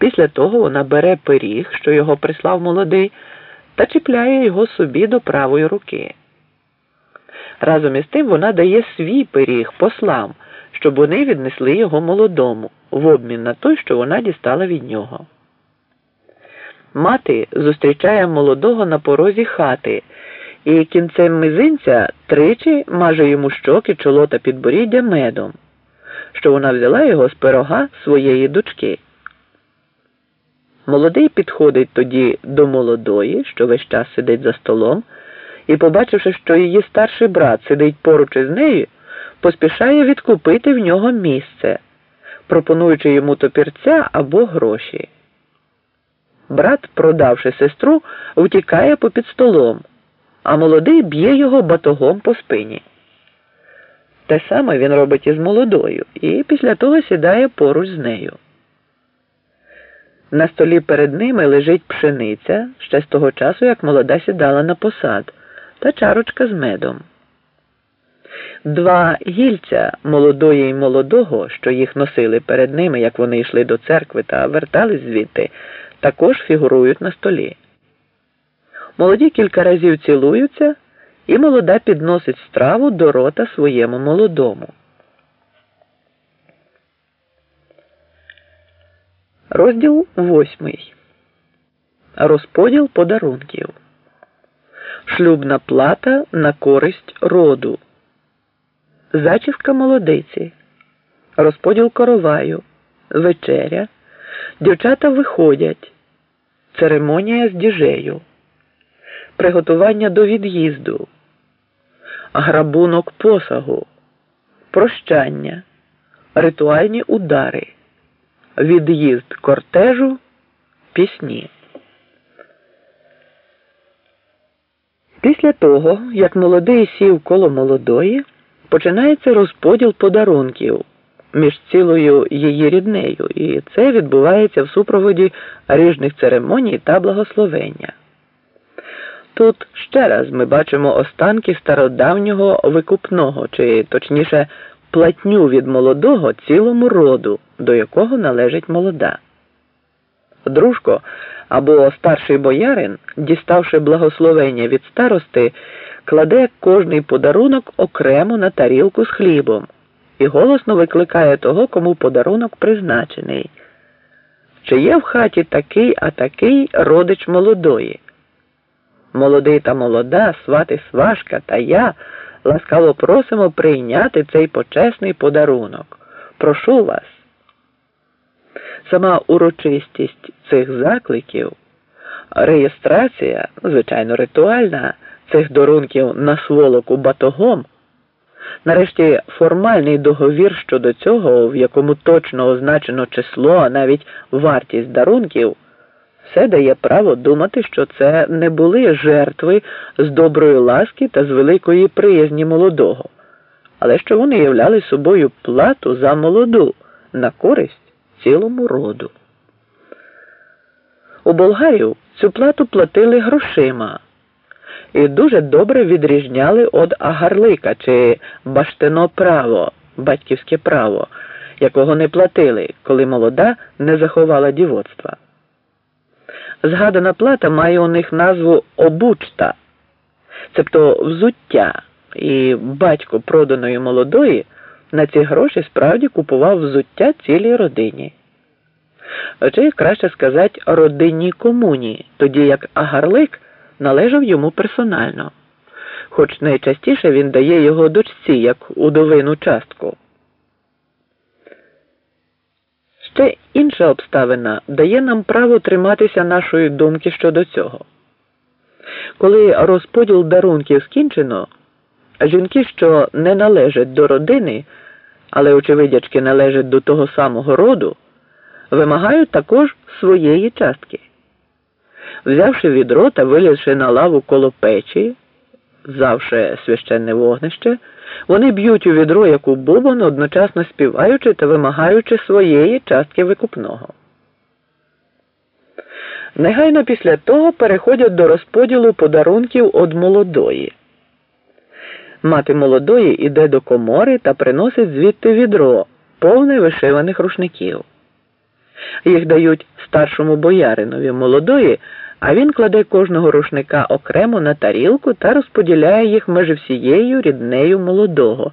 Після того вона бере пиріг, що його прислав молодий, та чіпляє його собі до правої руки. Разом із тим вона дає свій пиріг послам, щоб вони віднесли його молодому в обмін на той, що вона дістала від нього. Мати зустрічає молодого на порозі хати і кінцем мизинця тричі маже йому щоки, чоло та підборіддя медом, що вона взяла його з пирога своєї дочки. Молодий підходить тоді до молодої, що весь час сидить за столом, і, побачивши, що її старший брат сидить поруч із нею, поспішає відкупити в нього місце, пропонуючи йому топірця або гроші. Брат, продавши сестру, втікає попід столом, а молодий б'є його батогом по спині. Те саме він робить із молодою і після того сідає поруч з нею. На столі перед ними лежить пшениця ще з того часу, як молода сідала на посад, та чарочка з медом. Два гільця молодої й молодого, що їх носили перед ними, як вони йшли до церкви та вертались звідти, також фігурують на столі. Молоді кілька разів цілуються, і молода підносить страву до рота своєму молодому. Розділ восьмий. Розподіл подарунків. Шлюбна плата на користь роду. Зачіска молодиці. Розподіл короваю. Вечеря. Дівчата виходять. Церемонія з діжею. Приготування до від'їзду. Грабунок посагу. Прощання. Ритуальні удари від'їзд кортежу, пісні. Після того, як молодий сів коло молодої, починається розподіл подарунків між цілою її ріднею, і це відбувається в супроводі ріжних церемоній та благословення. Тут ще раз ми бачимо останки стародавнього викупного, чи точніше платню від молодого цілому роду, до якого належить молода. Дружко або старший боярин, діставши благословення від старости, кладе кожний подарунок окремо на тарілку з хлібом і голосно викликає того, кому подарунок призначений. Чи є в хаті такий, а такий родич молодої? Молодий та молода, свати свашка та я ласкаво просимо прийняти цей почесний подарунок. Прошу вас. Сама урочистість цих закликів, реєстрація, звичайно, ритуальна, цих дарунків на сволоку батогом, нарешті формальний договір щодо цього, в якому точно означено число, а навіть вартість дарунків все дає право думати, що це не були жертви з доброї ласки та з великої приязні молодого, але що вони являли собою плату за молоду на користь цілому роду. У болгарів цю плату платили грошима і дуже добре відрізняли від агарлика чи баштино право, батьківське право, якого не платили, коли молода не заховала дівоцтва. Згадана плата має у них назву обучта, цебто взуття, і батько проданої молодої на ці гроші справді купував взуття цілій родині. Чи краще сказати родинній комуні, тоді як агарлик належав йому персонально, хоч найчастіше він дає його дочці як удовину частку. Ще інша обставина дає нам право триматися нашої думки щодо цього. Коли розподіл дарунків скінчено, жінки, що не належать до родини, але, очевидячки, належать до того самого роду, вимагають також своєї частки. Взявши відро та вилізши на лаву коло печі, завше священне вогнище. Вони б'ють у відро як у бубон, одночасно співаючи та вимагаючи своєї частки викупного. Негайно після того переходять до розподілу подарунків од молодої. Мати молодої іде до комори та приносить звідти відро, повне вишиваних рушників. Їх дають старшому бояринові молодої, а він кладе кожного рушника окремо на тарілку та розподіляє їх меж всією ріднею молодого.